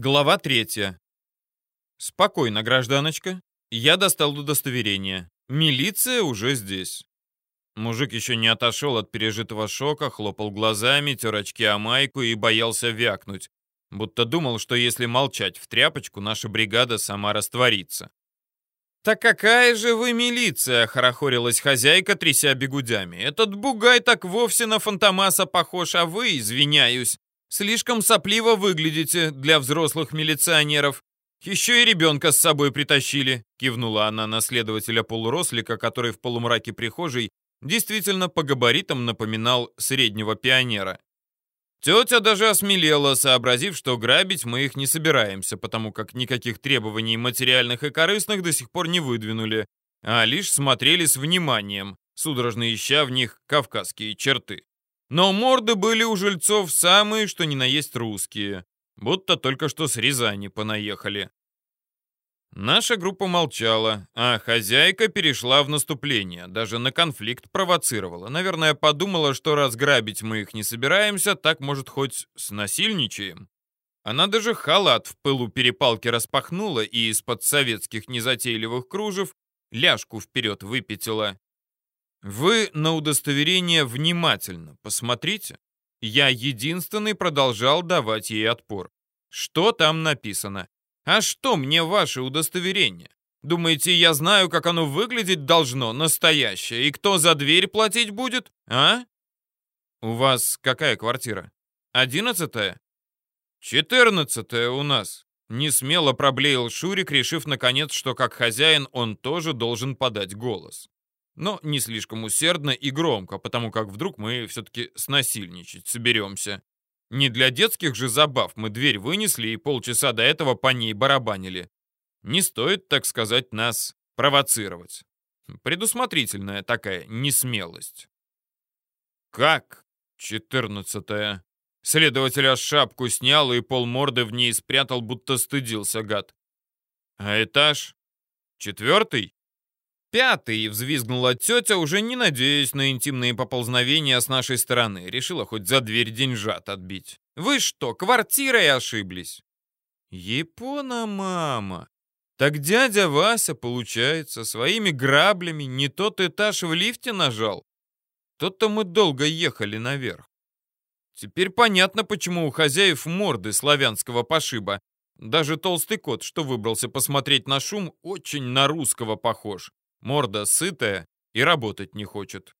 Глава третья. Спокойно, гражданочка. Я достал удостоверение. Милиция уже здесь. Мужик еще не отошел от пережитого шока, хлопал глазами, тер очки о майку и боялся вякнуть. Будто думал, что если молчать в тряпочку, наша бригада сама растворится. «Так какая же вы милиция!» — хорохорилась хозяйка, тряся бегудями. «Этот бугай так вовсе на фантомаса похож, а вы, извиняюсь, слишком сопливо выглядите для взрослых милиционеров. Еще и ребенка с собой притащили», — кивнула она на следователя полурослика, который в полумраке прихожей действительно по габаритам напоминал среднего пионера. Тетя даже осмелела, сообразив, что грабить мы их не собираемся, потому как никаких требований материальных и корыстных до сих пор не выдвинули, а лишь смотрели с вниманием, судорожно ища в них кавказские черты. Но морды были у жильцов самые, что ни на есть русские, будто только что с Рязани понаехали. Наша группа молчала, а хозяйка перешла в наступление, даже на конфликт провоцировала. Наверное, подумала, что разграбить мы их не собираемся, так, может, хоть снасильничаем. Она даже халат в пылу перепалки распахнула и из-под советских незатейливых кружев ляжку вперед выпятила. Вы на удостоверение внимательно посмотрите. Я единственный продолжал давать ей отпор. Что там написано? А что мне ваше удостоверение? Думаете, я знаю, как оно выглядеть должно, настоящее, и кто за дверь платить будет, а? У вас какая квартира? Одиннадцатая? Четырнадцатая у нас. Не смело проблеял Шурик, решив наконец, что как хозяин он тоже должен подать голос. Но не слишком усердно и громко, потому как вдруг мы все-таки снасильничать соберемся. Не для детских же забав мы дверь вынесли и полчаса до этого по ней барабанили. Не стоит, так сказать, нас провоцировать. Предусмотрительная такая несмелость. Как? Четырнадцатая. Следователь аж шапку снял и полморды в ней спрятал, будто стыдился гад. А этаж? Четвертый? «Пятый!» — взвизгнула тетя, уже не надеясь на интимные поползновения с нашей стороны. Решила хоть за дверь деньжат отбить. «Вы что, квартирой ошиблись?» «Япона, мама! Так дядя Вася, получается, своими граблями не тот этаж в лифте нажал. Тот-то мы долго ехали наверх. Теперь понятно, почему у хозяев морды славянского пошиба. Даже толстый кот, что выбрался посмотреть на шум, очень на русского похож. Морда сытая и работать не хочет.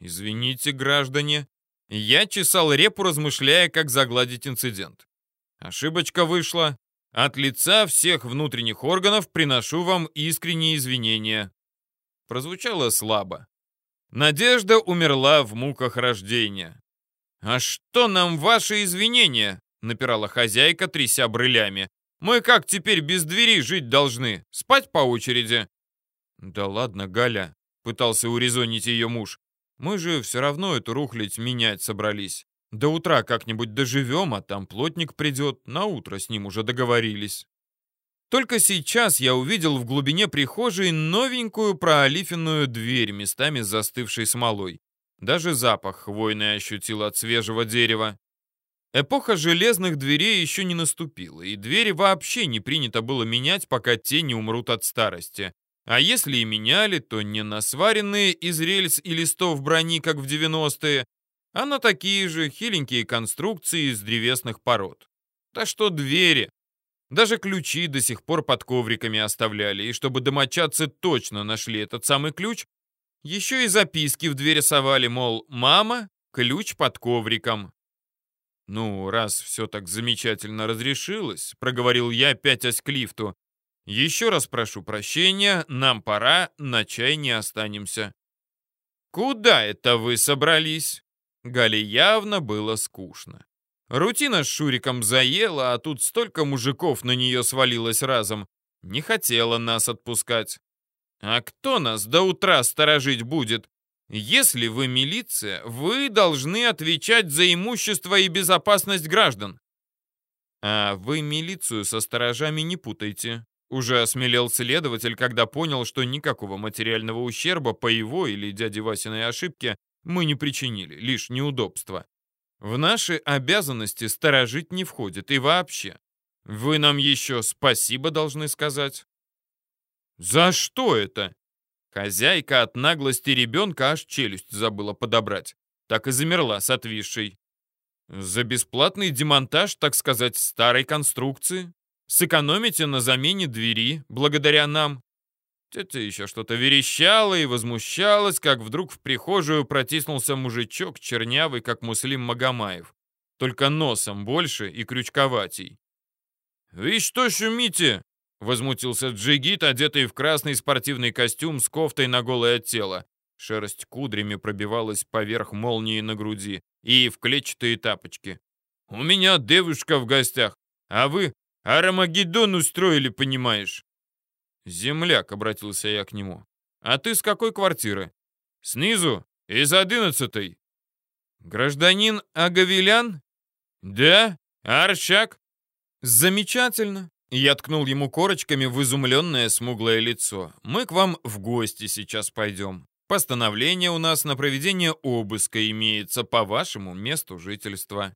Извините, граждане, я чесал репу, размышляя, как загладить инцидент. Ошибочка вышла. От лица всех внутренних органов приношу вам искренние извинения. Прозвучало слабо. Надежда умерла в муках рождения. «А что нам ваши извинения?» — напирала хозяйка, тряся брылями. «Мы как теперь без двери жить должны? Спать по очереди?» «Да ладно, Галя», — пытался урезонить ее муж. «Мы же все равно эту рухлядь менять собрались. До утра как-нибудь доживем, а там плотник придет, на утро с ним уже договорились». Только сейчас я увидел в глубине прихожей новенькую проалифенную дверь, местами застывшей смолой. Даже запах хвойный ощутил от свежего дерева. Эпоха железных дверей еще не наступила, и двери вообще не принято было менять, пока те не умрут от старости. А если и меняли, то не на сваренные из рельс и листов брони, как в 90-е, а на такие же хиленькие конструкции из древесных пород. Да что двери! Даже ключи до сих пор под ковриками оставляли, и чтобы домочадцы точно нашли этот самый ключ, еще и записки в дверь совали, мол, «Мама, ключ под ковриком». «Ну, раз все так замечательно разрешилось», — проговорил я, пятясь к лифту, еще раз прошу прощения, нам пора, на чай не останемся. Куда это вы собрались? Гале явно было скучно. Рутина с Шуриком заела, а тут столько мужиков на нее свалилось разом. Не хотела нас отпускать. А кто нас до утра сторожить будет? Если вы милиция, вы должны отвечать за имущество и безопасность граждан. А вы милицию со сторожами не путайте. Уже осмелел следователь, когда понял, что никакого материального ущерба по его или дяде Васиной ошибке мы не причинили, лишь неудобства. В наши обязанности сторожить не входит и вообще. Вы нам еще спасибо должны сказать». «За что это?» Хозяйка от наглости ребенка аж челюсть забыла подобрать. Так и замерла с отвисшей. «За бесплатный демонтаж, так сказать, старой конструкции. Сэкономите на замене двери, благодаря нам». Тетя еще что-то верещала и возмущалась, как вдруг в прихожую протиснулся мужичок, чернявый, как Муслим Магомаев. Только носом больше и крючковатей. «Вы что шумите?» — возмутился джигит, одетый в красный спортивный костюм с кофтой на голое тело. Шерсть кудрями пробивалась поверх молнии на груди и в клетчатые тапочки. «У меня девушка в гостях, а вы Арамагеддон устроили, понимаешь?» «Земляк», — обратился я к нему. «А ты с какой квартиры?» «Снизу, из одиннадцатой». «Гражданин Агавелян?» «Да, Аршак?» «Замечательно!» Я ткнул ему корочками в изумленное смуглое лицо. «Мы к вам в гости сейчас пойдем. Постановление у нас на проведение обыска имеется по вашему месту жительства».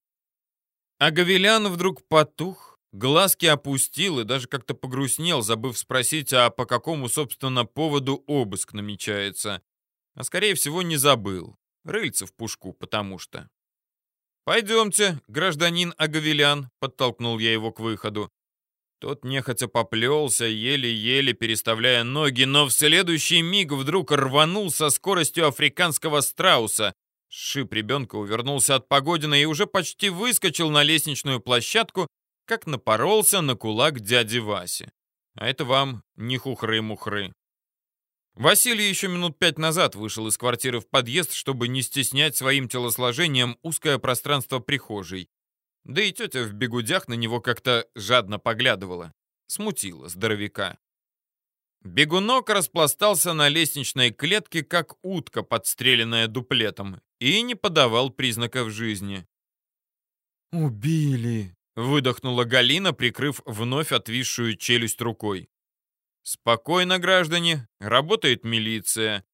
А вдруг потух, глазки опустил и даже как-то погрустнел, забыв спросить, а по какому, собственно, поводу обыск намечается. А скорее всего не забыл. Рыльца в пушку, потому что. «Пойдемте, гражданин Агавелян», — подтолкнул я его к выходу. Тот нехотя поплелся, еле-еле переставляя ноги, но в следующий миг вдруг рванул со скоростью африканского страуса. Шип ребенка увернулся от Погодина и уже почти выскочил на лестничную площадку, как напоролся на кулак дяди Васи. А это вам не хухры-мухры. Василий еще минут пять назад вышел из квартиры в подъезд, чтобы не стеснять своим телосложением узкое пространство прихожей. Да и тетя в бегудях на него как-то жадно поглядывала. Смутила здоровяка. Бегунок распластался на лестничной клетке, как утка, подстреленная дуплетом, и не подавал признаков жизни. «Убили!» — выдохнула Галина, прикрыв вновь отвисшую челюсть рукой. «Спокойно, граждане, работает милиция».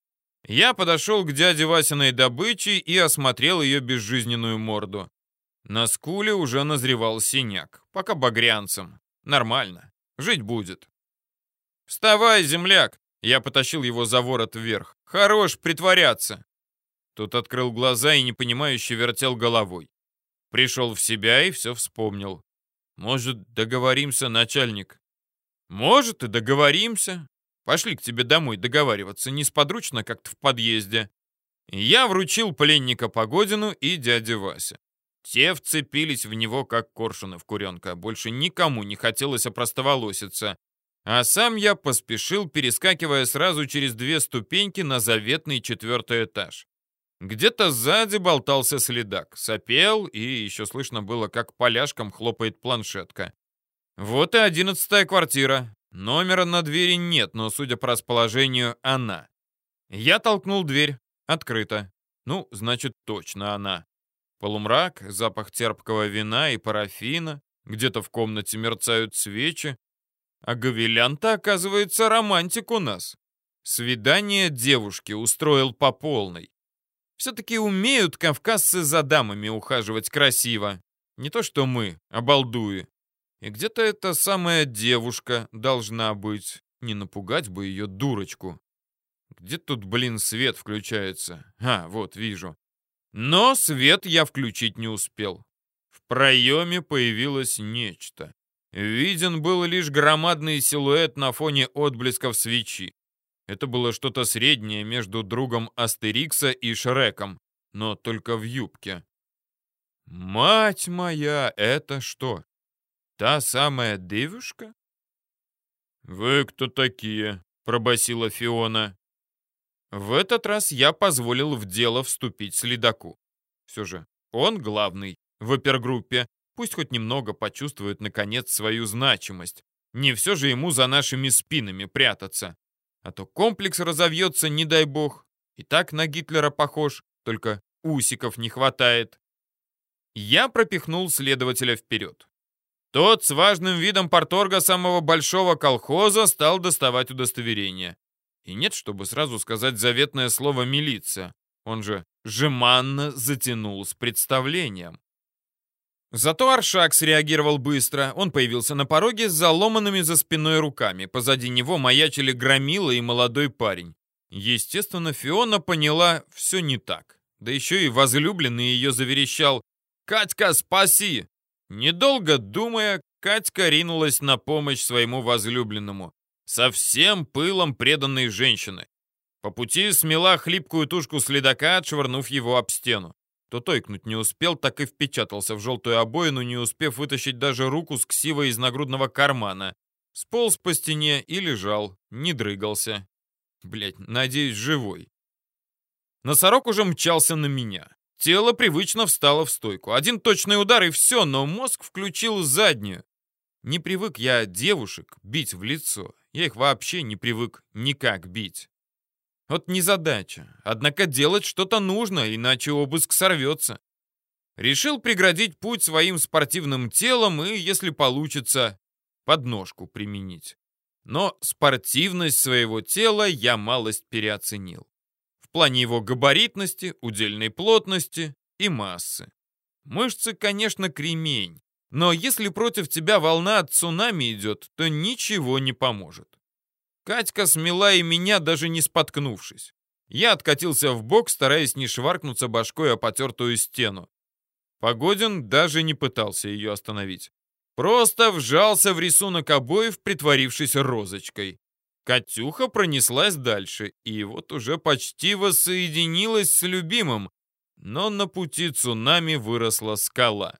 Я подошел к дяде Васиной добыче и осмотрел ее безжизненную морду. На скуле уже назревал синяк, пока багрянцем. Нормально, жить будет. «Вставай, земляк!» Я потащил его за ворот вверх. «Хорош притворяться!» Тот открыл глаза и непонимающе вертел головой. Пришел в себя и все вспомнил. «Может, договоримся, начальник?» «Может, и договоримся. Пошли к тебе домой договариваться, несподручно как-то в подъезде». Я вручил пленника Погодину и дяде Вася. Те вцепились в него, как коршуны в куренка. Больше никому не хотелось опростоволоситься. А сам я поспешил, перескакивая сразу через две ступеньки на заветный четвертый этаж. Где-то сзади болтался следак, сопел, и еще слышно было, как поляшком хлопает планшетка. Вот и одиннадцатая квартира. Номера на двери нет, но, судя по расположению, она. Я толкнул дверь. Открыто. Ну, значит, точно она. Полумрак, запах терпкого вина и парафина. Где-то в комнате мерцают свечи. А Гавилян-то, оказывается, романтик у нас. Свидание девушки устроил по полной. Все-таки умеют кавказцы за дамами ухаживать красиво. Не то что мы, обалдуи. И где-то эта самая девушка должна быть. Не напугать бы ее дурочку. Где тут, блин, свет включается? А, вот, вижу. Но свет я включить не успел. В проеме появилось нечто. Виден был лишь громадный силуэт на фоне отблесков свечи. Это было что-то среднее между другом Астерикса и Шреком, но только в юбке. «Мать моя, это что? Та самая девушка? «Вы кто такие?» — пробасила Фиона. В этот раз я позволил в дело вступить следаку. Все же он главный в опергруппе, пусть хоть немного почувствует, наконец, свою значимость. Не все же ему за нашими спинами прятаться. А то комплекс разовьется, не дай бог. И так на Гитлера похож, только усиков не хватает. Я пропихнул следователя вперед. Тот с важным видом порторга самого большого колхоза стал доставать удостоверение. И нет, чтобы сразу сказать заветное слово «милиция». Он же жеманно затянул с представлением. Зато Аршак среагировал быстро. Он появился на пороге с заломанными за спиной руками. Позади него маячили Громила и молодой парень. Естественно, Фиона поняла все не так. Да еще и возлюбленный ее заверещал «Катька, спаси!» Недолго думая, Катька ринулась на помощь своему возлюбленному. Со всем пылом преданной женщины. По пути смела хлипкую тушку следака, отшвырнув его об стену. Тот ойкнуть не успел, так и впечатался в желтую обоину, не успев вытащить даже руку с ксивой из нагрудного кармана. Сполз по стене и лежал, не дрыгался. Блять, надеюсь, живой. Носорог уже мчался на меня. Тело привычно встало в стойку. Один точный удар и все, но мозг включил заднюю. Не привык я девушек бить в лицо. Я их вообще не привык никак бить. Вот незадача. Однако делать что-то нужно, иначе обыск сорвется. Решил преградить путь своим спортивным телом и, если получится, подножку применить. Но спортивность своего тела я малость переоценил. В плане его габаритности, удельной плотности и массы. Мышцы, конечно, кремень, но если против тебя волна от цунами идет, то ничего не поможет. Катька смела и меня, даже не споткнувшись. Я откатился в бок, стараясь не шваркнуться башкой о потертую стену. Погодин даже не пытался ее остановить. Просто вжался в рисунок обоев, притворившись розочкой. Катюха пронеслась дальше, и вот уже почти воссоединилась с любимым, но на пути цунами выросла скала.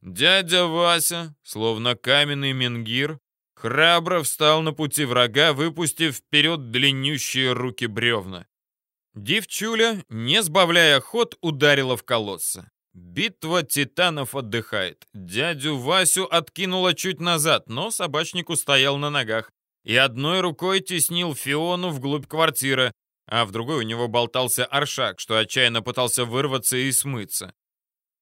Дядя Вася, словно каменный менгир, храбро встал на пути врага, выпустив вперед длиннющие руки бревна. Девчуля, не сбавляя ход, ударила в колосса. Битва титанов отдыхает. Дядю Васю откинула чуть назад, но собачник устоял на ногах и одной рукой теснил Фиону вглубь квартиры, а в другой у него болтался Аршак, что отчаянно пытался вырваться и смыться.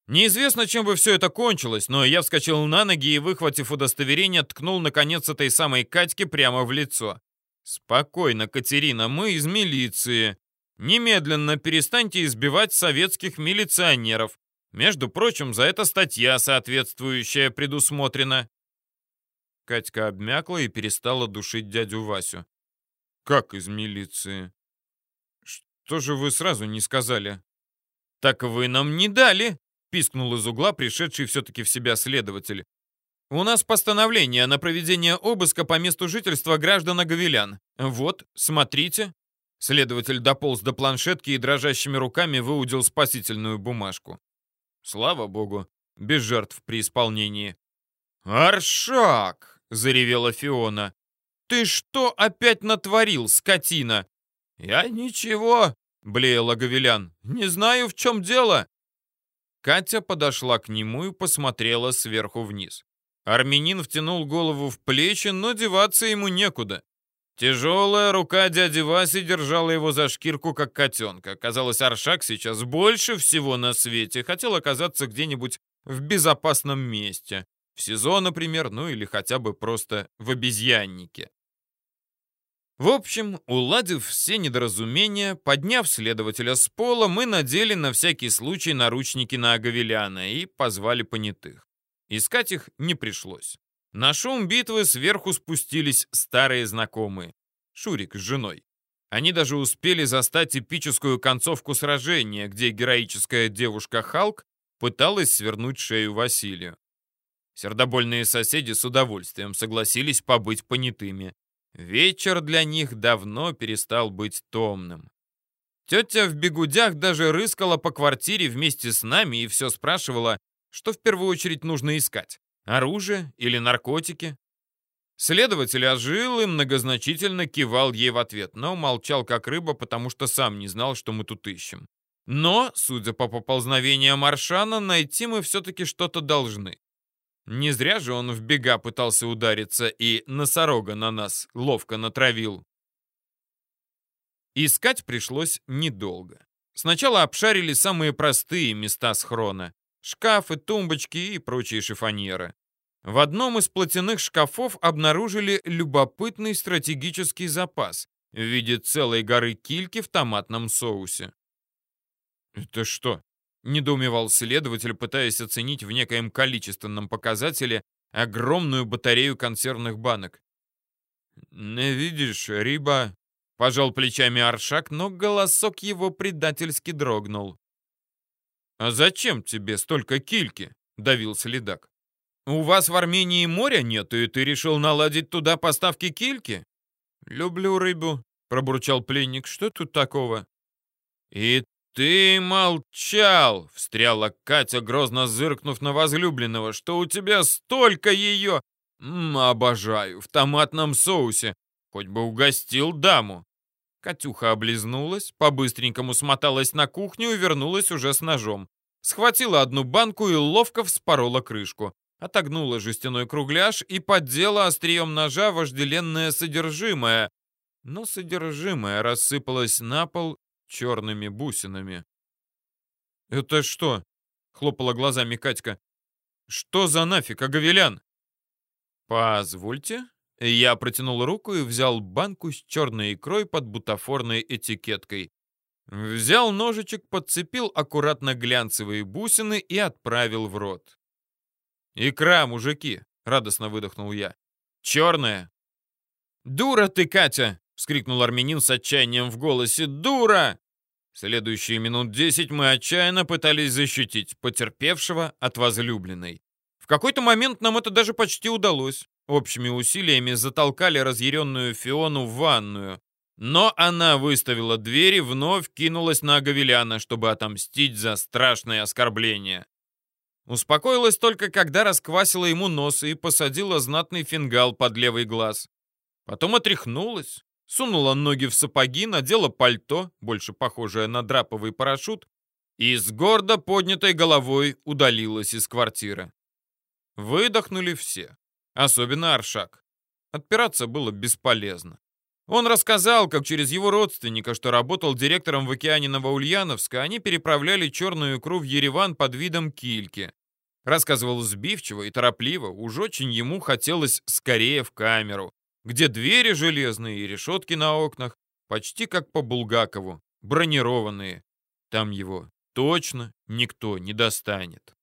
Неизвестно, чем бы все это кончилось, но я вскочил на ноги и, выхватив удостоверение, ткнул, наконец, этой самой Катьке прямо в лицо. «Спокойно, Катерина, мы из милиции. Немедленно перестаньте избивать советских милиционеров. Между прочим, за это статья соответствующая предусмотрена». Катька обмякла и перестала душить дядю Васю. «Как из милиции? Что же вы сразу не сказали?» «Так вы нам не дали!» Пискнул из угла пришедший все-таки в себя следователь. «У нас постановление на проведение обыска по месту жительства граждан Гавелян. Вот, смотрите». Следователь дополз до планшетки и дрожащими руками выудил спасительную бумажку. Слава богу, без жертв при исполнении. «Аршак!» — заревела Фиона. «Ты что опять натворил, скотина?» «Я ничего», — блеял Гавелян. «Не знаю, в чем дело. Катя подошла к нему и посмотрела сверху вниз. Армянин втянул голову в плечи, но деваться ему некуда. Тяжелая рука дяди Васи держала его за шкирку, как котенка. Казалось, Аршак сейчас больше всего на свете хотел оказаться где-нибудь в безопасном месте. В СИЗО, например, ну или хотя бы просто в обезьяннике. В общем, уладив все недоразумения, подняв следователя с пола, мы надели на всякий случай наручники на Агавеляна и позвали понятых. Искать их не пришлось. На шум битвы сверху спустились старые знакомые. Шурик с женой. Они даже успели застать эпическую концовку сражения, где героическая девушка Халк пыталась свернуть шею Василию. Сердобольные соседи с удовольствием согласились побыть понятыми. Вечер для них давно перестал быть томным. Тетя в бегудях даже рыскала по квартире вместе с нами и все спрашивала, что в первую очередь нужно искать. Оружие или наркотики? Следователь ожил и многозначительно кивал ей в ответ, но молчал как рыба, потому что сам не знал, что мы тут ищем. Но, судя по поползновениям Маршана, найти мы все-таки что-то должны. Не зря же он в бега пытался удариться и носорога на нас ловко натравил. Искать пришлось недолго. Сначала обшарили самые простые места схрона. Шкафы, тумбочки и прочие шифоньеры. В одном из платяных шкафов обнаружили любопытный стратегический запас в виде целой горы кильки в томатном соусе. «Это что, Недоумевал следователь, пытаясь оценить в некоем количественном показателе огромную батарею консервных банок. «Не видишь, Риба?» — пожал плечами Аршак, но голосок его предательски дрогнул. «А зачем тебе столько кильки?» — давил следак. «У вас в Армении моря нет, и ты решил наладить туда поставки кильки?» «Люблю рыбу», — пробурчал пленник. «Что тут такого?» «И ты молчал!» — встряла Катя, грозно зыркнув на возлюбленного. «Что у тебя столько ее!» М -м, «Обожаю! В томатном соусе! Хоть бы угостил даму!» Катюха облизнулась, по-быстренькому смоталась на кухню и вернулась уже с ножом. Схватила одну банку и ловко вспорола крышку. Отогнула жестяной кругляш и поддела острием ножа вожделенное содержимое. Но содержимое рассыпалось на пол черными бусинами. «Это что?» — хлопала глазами Катька. «Что за нафиг, Аговелян?» «Позвольте». Я протянул руку и взял банку с черной икрой под бутафорной этикеткой. Взял ножичек, подцепил аккуратно глянцевые бусины и отправил в рот. «Икра, мужики!» — радостно выдохнул я. «Черная!» «Дура ты, Катя!» — вскрикнул армянин с отчаянием в голосе. «Дура!» Следующие минут десять мы отчаянно пытались защитить потерпевшего от возлюбленной. В какой-то момент нам это даже почти удалось. Общими усилиями затолкали разъяренную Фиону в ванную. Но она выставила дверь и вновь кинулась на Гавеляна, чтобы отомстить за страшное оскорбление. Успокоилась только, когда расквасила ему нос и посадила знатный фингал под левый глаз. Потом отряхнулась, сунула ноги в сапоги, надела пальто, больше похожее на драповый парашют, и с гордо поднятой головой удалилась из квартиры. Выдохнули все, особенно Аршак. Отпираться было бесполезно. Он рассказал, как через его родственника, что работал директором в океане Новоульяновска, они переправляли черную икру в Ереван под видом кильки. Рассказывал сбивчиво и торопливо, уж очень ему хотелось скорее в камеру где двери железные и решетки на окнах, почти как по Булгакову, бронированные. Там его точно никто не достанет.